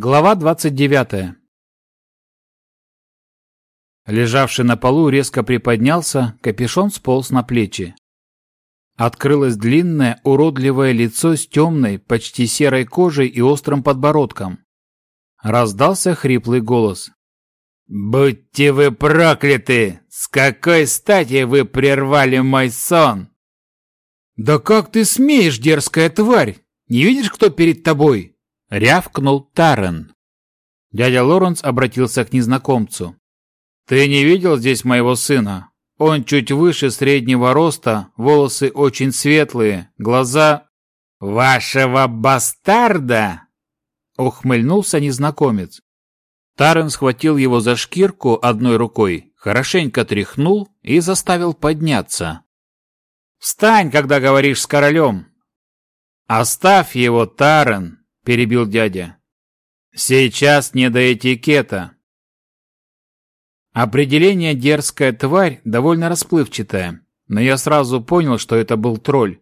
Глава 29. Лежавший на полу резко приподнялся, капюшон сполз на плечи. Открылось длинное, уродливое лицо с темной, почти серой кожей и острым подбородком. Раздался хриплый голос. «Будьте вы прокляты! С какой стати вы прервали мой сон?» «Да как ты смеешь, дерзкая тварь! Не видишь, кто перед тобой?» — рявкнул Тарен. Дядя Лоренс обратился к незнакомцу. «Ты не видел здесь моего сына? Он чуть выше среднего роста, волосы очень светлые, глаза...» «Вашего бастарда?» — ухмыльнулся незнакомец. Тарен схватил его за шкирку одной рукой, хорошенько тряхнул и заставил подняться. «Встань, когда говоришь с королем!» «Оставь его, Тарен!» Перебил дядя. Сейчас не до этикета. Определение «дерзкая тварь» довольно расплывчатое, но я сразу понял, что это был тролль.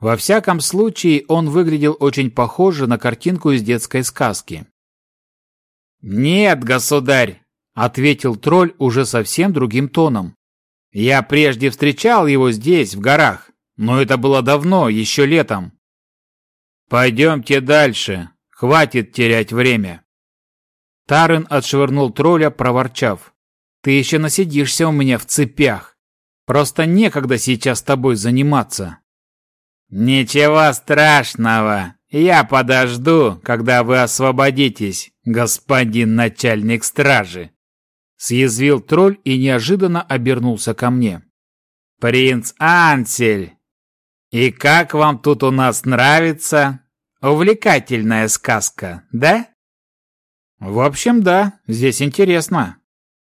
Во всяком случае, он выглядел очень похоже на картинку из детской сказки. «Нет, государь!» — ответил тролль уже совсем другим тоном. «Я прежде встречал его здесь, в горах, но это было давно, еще летом. «Пойдемте дальше. Хватит терять время». Тарен отшвырнул тролля, проворчав. «Ты еще насидишься у меня в цепях. Просто некогда сейчас с тобой заниматься». «Ничего страшного. Я подожду, когда вы освободитесь, господин начальник стражи», съязвил тролль и неожиданно обернулся ко мне. «Принц Ансель, «И как вам тут у нас нравится? Увлекательная сказка, да?» «В общем, да, здесь интересно.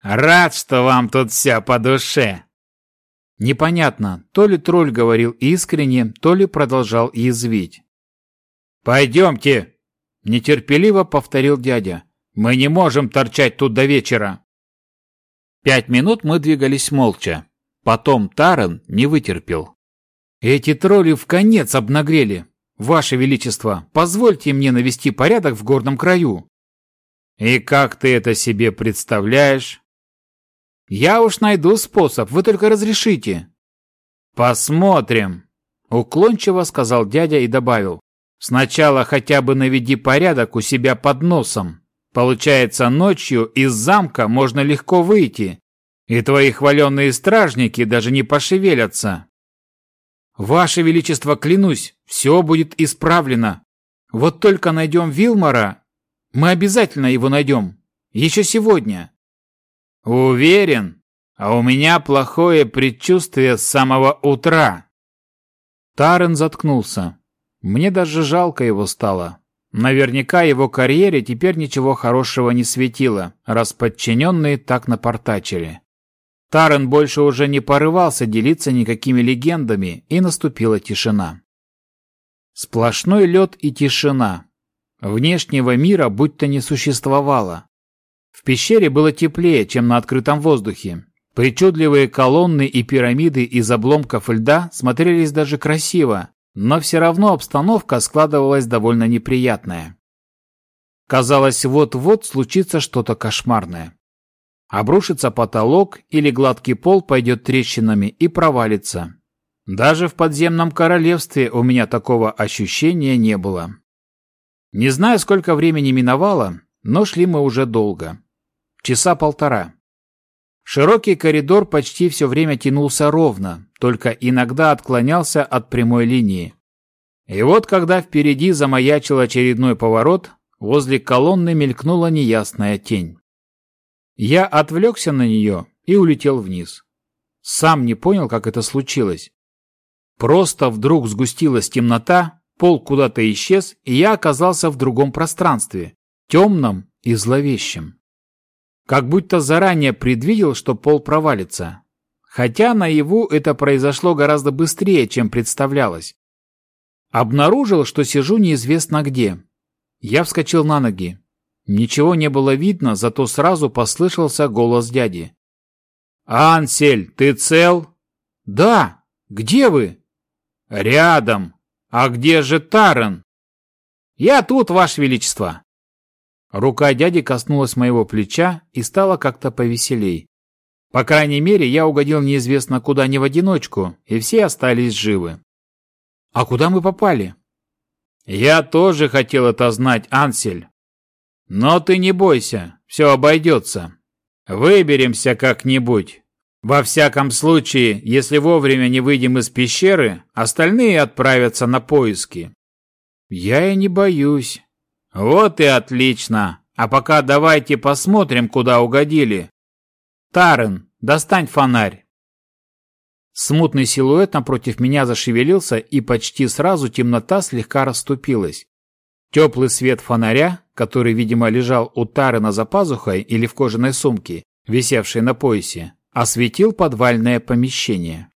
Рад, что вам тут все по душе». Непонятно, то ли тролль говорил искренне, то ли продолжал язвить. «Пойдемте!» – нетерпеливо повторил дядя. «Мы не можем торчать тут до вечера!» Пять минут мы двигались молча. Потом Таран не вытерпел. Эти тролли в конец обнагрели. Ваше Величество, позвольте мне навести порядок в горном краю. И как ты это себе представляешь? Я уж найду способ, вы только разрешите. Посмотрим, уклончиво сказал дядя и добавил. Сначала хотя бы наведи порядок у себя под носом. Получается, ночью из замка можно легко выйти, и твои хваленные стражники даже не пошевелятся. «Ваше Величество, клянусь, все будет исправлено. Вот только найдем Вилмара, мы обязательно его найдем. Еще сегодня». «Уверен? А у меня плохое предчувствие с самого утра». Тарен заткнулся. Мне даже жалко его стало. Наверняка его карьере теперь ничего хорошего не светило, раз подчиненные так напортачили. Тарен больше уже не порывался делиться никакими легендами, и наступила тишина. Сплошной лед и тишина. Внешнего мира будто не существовало. В пещере было теплее, чем на открытом воздухе. Причудливые колонны и пирамиды из обломков льда смотрелись даже красиво, но все равно обстановка складывалась довольно неприятная. Казалось, вот-вот случится что-то кошмарное. Обрушится потолок или гладкий пол пойдет трещинами и провалится. Даже в подземном королевстве у меня такого ощущения не было. Не знаю, сколько времени миновало, но шли мы уже долго. Часа полтора. Широкий коридор почти все время тянулся ровно, только иногда отклонялся от прямой линии. И вот, когда впереди замаячил очередной поворот, возле колонны мелькнула неясная тень. Я отвлекся на нее и улетел вниз. Сам не понял, как это случилось. Просто вдруг сгустилась темнота, пол куда-то исчез, и я оказался в другом пространстве, темном и зловещем. Как будто заранее предвидел, что пол провалится. Хотя наяву это произошло гораздо быстрее, чем представлялось. Обнаружил, что сижу неизвестно где. Я вскочил на ноги. Ничего не было видно, зато сразу послышался голос дяди. «Ансель, ты цел?» «Да. Где вы?» «Рядом. А где же Таран?» «Я тут, Ваше Величество». Рука дяди коснулась моего плеча и стала как-то повеселей. По крайней мере, я угодил неизвестно куда не в одиночку, и все остались живы. А куда мы попали? Я тоже хотел это знать, Ансель. Но ты не бойся, все обойдется. Выберемся как-нибудь. Во всяком случае, если вовремя не выйдем из пещеры, остальные отправятся на поиски. Я и не боюсь. Вот и отлично. А пока давайте посмотрим, куда угодили. Тарен, достань фонарь. Смутный силуэт напротив меня зашевелился, и почти сразу темнота слегка расступилась. Теплый свет фонаря, который, видимо, лежал у Тарена за пазухой или в кожаной сумке, висевшей на поясе, осветил подвальное помещение.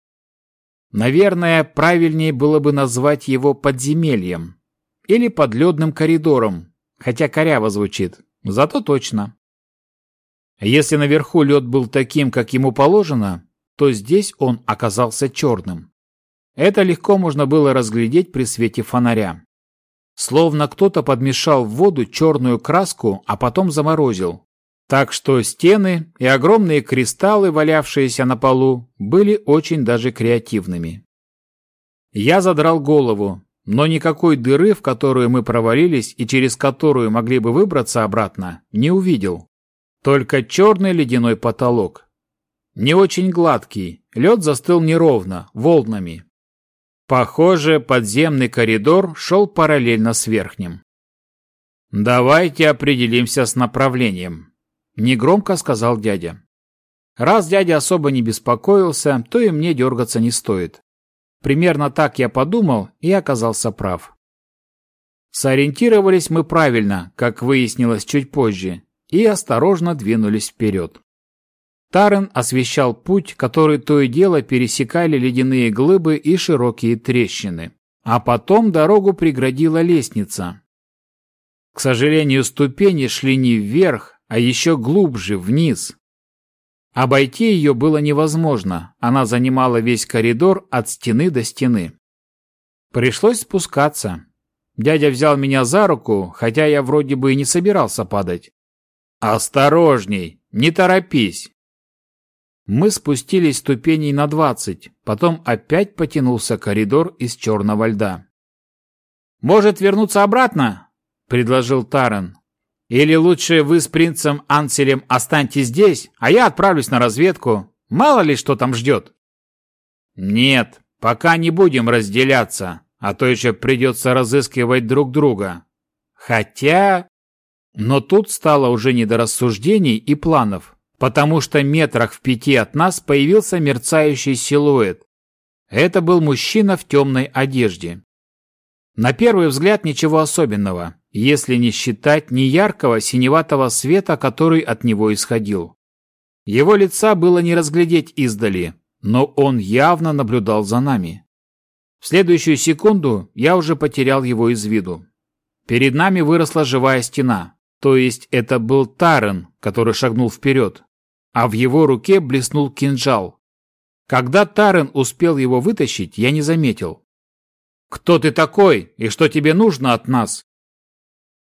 Наверное, правильнее было бы назвать его подземельем или подледным коридором, хотя коряво звучит, зато точно. Если наверху лед был таким, как ему положено, то здесь он оказался черным. Это легко можно было разглядеть при свете фонаря. Словно кто-то подмешал в воду черную краску, а потом заморозил. Так что стены и огромные кристаллы, валявшиеся на полу, были очень даже креативными. Я задрал голову, но никакой дыры, в которую мы провалились и через которую могли бы выбраться обратно, не увидел. Только черный ледяной потолок. Не очень гладкий, лед застыл неровно, волнами. Похоже, подземный коридор шел параллельно с верхним. «Давайте определимся с направлением», Негромко сказал дядя. Раз дядя особо не беспокоился, то и мне дергаться не стоит. Примерно так я подумал и оказался прав. Сориентировались мы правильно, как выяснилось чуть позже, и осторожно двинулись вперед. Тарен освещал путь, который то и дело пересекали ледяные глыбы и широкие трещины. А потом дорогу преградила лестница. К сожалению, ступени шли не вверх, а еще глубже, вниз. Обойти ее было невозможно, она занимала весь коридор от стены до стены. Пришлось спускаться. Дядя взял меня за руку, хотя я вроде бы и не собирался падать. «Осторожней, не торопись!» Мы спустились ступеней на двадцать, потом опять потянулся коридор из черного льда. «Может вернуться обратно?» – предложил Таран. Или лучше вы с принцем Анселем останьтесь здесь, а я отправлюсь на разведку. Мало ли что там ждет. Нет, пока не будем разделяться, а то еще придется разыскивать друг друга. Хотя... Но тут стало уже не до рассуждений и планов, потому что метрах в пяти от нас появился мерцающий силуэт. Это был мужчина в темной одежде. На первый взгляд ничего особенного если не считать неяркого синеватого света, который от него исходил. Его лица было не разглядеть издали, но он явно наблюдал за нами. В следующую секунду я уже потерял его из виду. Перед нами выросла живая стена, то есть это был Тарен, который шагнул вперед, а в его руке блеснул кинжал. Когда Тарен успел его вытащить, я не заметил. «Кто ты такой и что тебе нужно от нас?»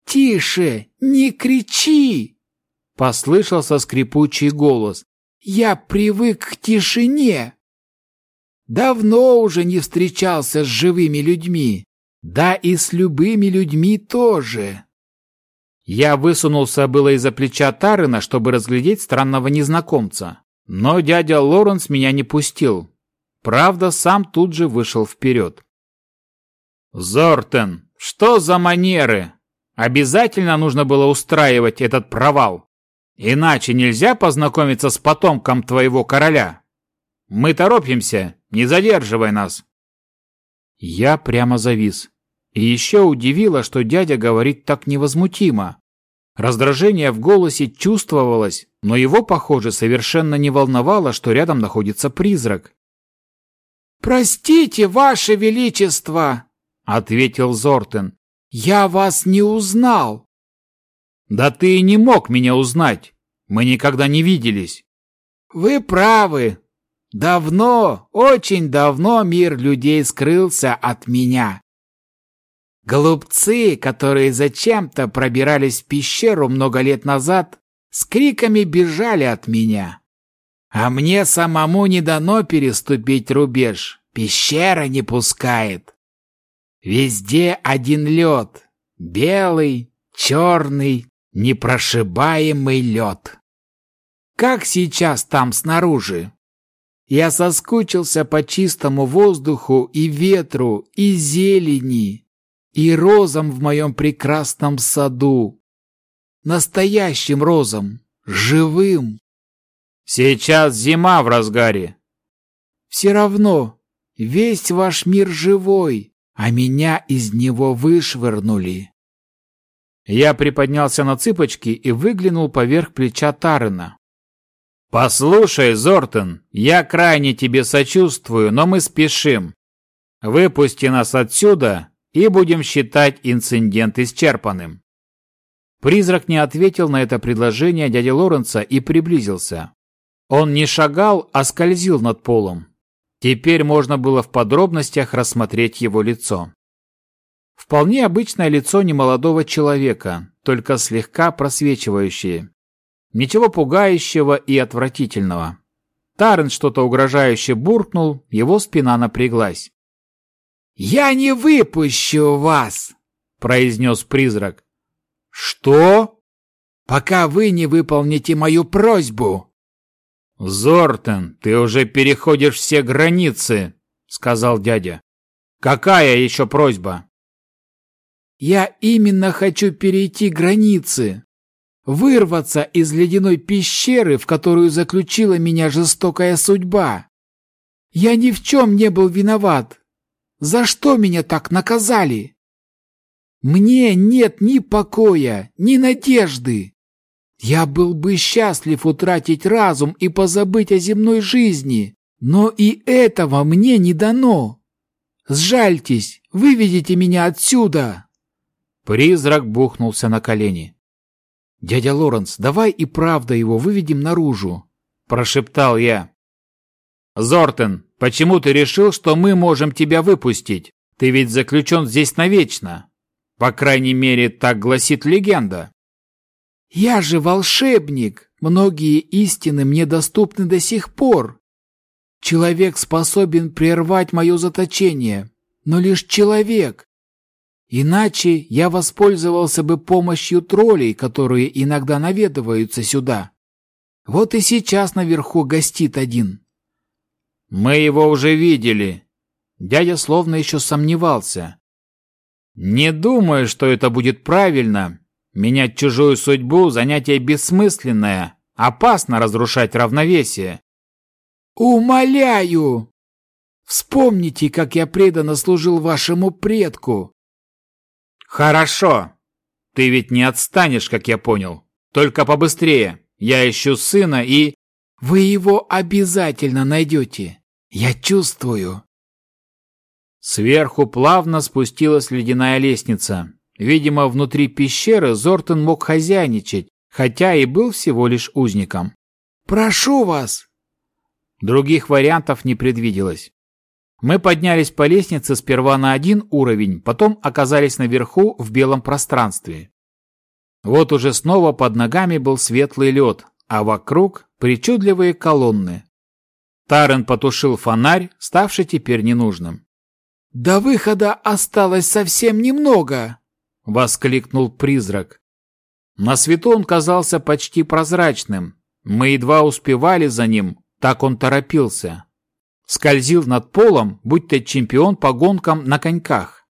«Тише! Не кричи!» Послышался скрипучий голос. «Я привык к тишине!» Давно уже не встречался с живыми людьми. Да и с любыми людьми тоже. Я высунулся было из-за плеча Тарына, чтобы разглядеть странного незнакомца. Но дядя Лоренс меня не пустил. Правда, сам тут же вышел вперед. «Зортен, что за манеры?» Обязательно нужно было устраивать этот провал. Иначе нельзя познакомиться с потомком твоего короля. Мы торопимся, не задерживай нас. Я прямо завис. И еще удивило, что дядя говорит так невозмутимо. Раздражение в голосе чувствовалось, но его, похоже, совершенно не волновало, что рядом находится призрак. «Простите, Ваше Величество!» — ответил Зортен. «Я вас не узнал!» «Да ты и не мог меня узнать! Мы никогда не виделись!» «Вы правы! Давно, очень давно мир людей скрылся от меня. Голубцы, которые зачем-то пробирались в пещеру много лет назад, с криками бежали от меня. А мне самому не дано переступить рубеж. Пещера не пускает. Везде один лед. Белый, черный, непрошибаемый лед. Как сейчас там снаружи? Я соскучился по чистому воздуху и ветру, и зелени, и розам в моем прекрасном саду. Настоящим розам, живым. Сейчас зима в разгаре. Все равно, весь ваш мир живой, а меня из него вышвырнули. Я приподнялся на цыпочки и выглянул поверх плеча Тарена. «Послушай, Зортон, я крайне тебе сочувствую, но мы спешим. Выпусти нас отсюда, и будем считать инцидент исчерпанным». Призрак не ответил на это предложение дяди Лоренца и приблизился. Он не шагал, а скользил над полом. Теперь можно было в подробностях рассмотреть его лицо. Вполне обычное лицо немолодого человека, только слегка просвечивающее. Ничего пугающего и отвратительного. Тарен что-то угрожающе буркнул, его спина напряглась. «Я не выпущу вас!» – произнес призрак. «Что?» «Пока вы не выполните мою просьбу!» «Зортен, ты уже переходишь все границы!» – сказал дядя. «Какая еще просьба?» «Я именно хочу перейти границы, вырваться из ледяной пещеры, в которую заключила меня жестокая судьба. Я ни в чем не был виноват, за что меня так наказали? Мне нет ни покоя, ни надежды. Я был бы счастлив утратить разум и позабыть о земной жизни, но и этого мне не дано. Сжальтесь, выведите меня отсюда!» Призрак бухнулся на колени. «Дядя Лоренс, давай и правда его выведем наружу», – прошептал я. «Зортен, почему ты решил, что мы можем тебя выпустить? Ты ведь заключен здесь навечно. По крайней мере, так гласит легенда». «Я же волшебник. Многие истины мне доступны до сих пор. Человек способен прервать мое заточение, но лишь человек. Иначе я воспользовался бы помощью троллей, которые иногда наведываются сюда. Вот и сейчас наверху гостит один. Мы его уже видели. Дядя словно еще сомневался. Не думаю, что это будет правильно. Менять чужую судьбу – занятие бессмысленное. Опасно разрушать равновесие. Умоляю! Вспомните, как я преданно служил вашему предку. Хорошо. Ты ведь не отстанешь, как я понял. Только побыстрее. Я ищу сына и... Вы его обязательно найдете. Я чувствую. Сверху плавно спустилась ледяная лестница. Видимо, внутри пещеры Зортон мог хозяйничать, хотя и был всего лишь узником. «Прошу вас!» Других вариантов не предвиделось. Мы поднялись по лестнице сперва на один уровень, потом оказались наверху в белом пространстве. Вот уже снова под ногами был светлый лед, а вокруг причудливые колонны, Тарен потушил фонарь, ставший теперь ненужным. «До выхода осталось совсем немного!» — воскликнул призрак. На свету он казался почти прозрачным. Мы едва успевали за ним, так он торопился. Скользил над полом, будто чемпион по гонкам на коньках.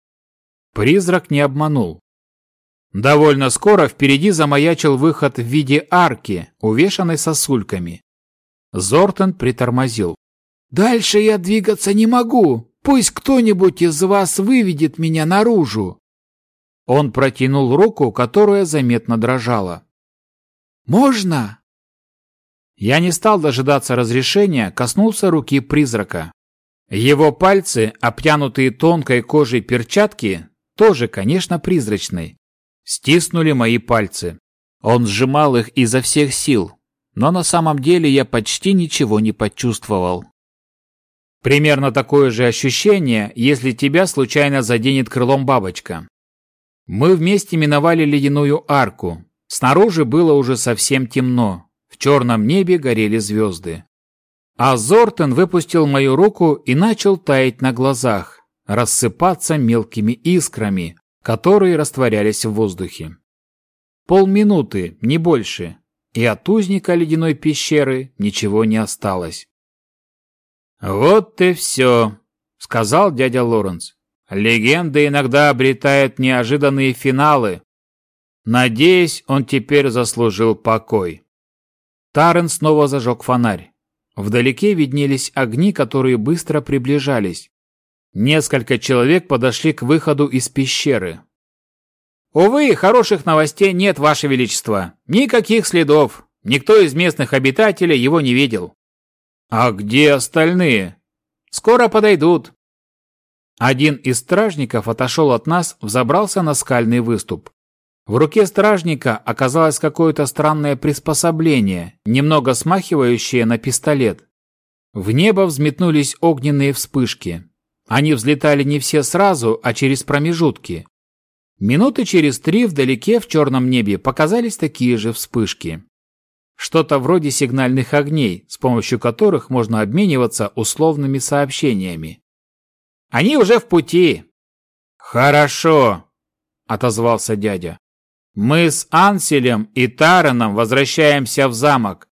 Призрак не обманул. Довольно скоро впереди замаячил выход в виде арки, увешанной сосульками. Зортон притормозил. «Дальше я двигаться не могу. Пусть кто-нибудь из вас выведет меня наружу». Он протянул руку, которая заметно дрожала. «Можно?» Я не стал дожидаться разрешения, коснулся руки призрака. Его пальцы, обтянутые тонкой кожей перчатки, тоже, конечно, призрачной, стиснули мои пальцы. Он сжимал их изо всех сил, но на самом деле я почти ничего не почувствовал. Примерно такое же ощущение, если тебя случайно заденет крылом бабочка. Мы вместе миновали ледяную арку. Снаружи было уже совсем темно. В черном небе горели звезды. А Зортен выпустил мою руку и начал таять на глазах, рассыпаться мелкими искрами, которые растворялись в воздухе. Полминуты, не больше, и от узника ледяной пещеры ничего не осталось. «Вот и все», — сказал дядя Лоренс. «Легенда иногда обретает неожиданные финалы. Надеюсь, он теперь заслужил покой». Тарен снова зажег фонарь. Вдалеке виднелись огни, которые быстро приближались. Несколько человек подошли к выходу из пещеры. «Увы, хороших новостей нет, Ваше Величество. Никаких следов. Никто из местных обитателей его не видел». «А где остальные?» «Скоро подойдут». Один из стражников отошел от нас, взобрался на скальный выступ. В руке стражника оказалось какое-то странное приспособление, немного смахивающее на пистолет. В небо взметнулись огненные вспышки. Они взлетали не все сразу, а через промежутки. Минуты через три вдалеке в черном небе показались такие же вспышки. Что-то вроде сигнальных огней, с помощью которых можно обмениваться условными сообщениями. «Они уже в пути!» «Хорошо!» – отозвался дядя. «Мы с Анселем и Тараном возвращаемся в замок.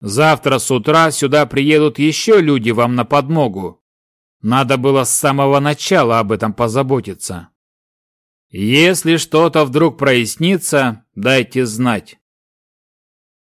Завтра с утра сюда приедут еще люди вам на подмогу. Надо было с самого начала об этом позаботиться. Если что-то вдруг прояснится, дайте знать.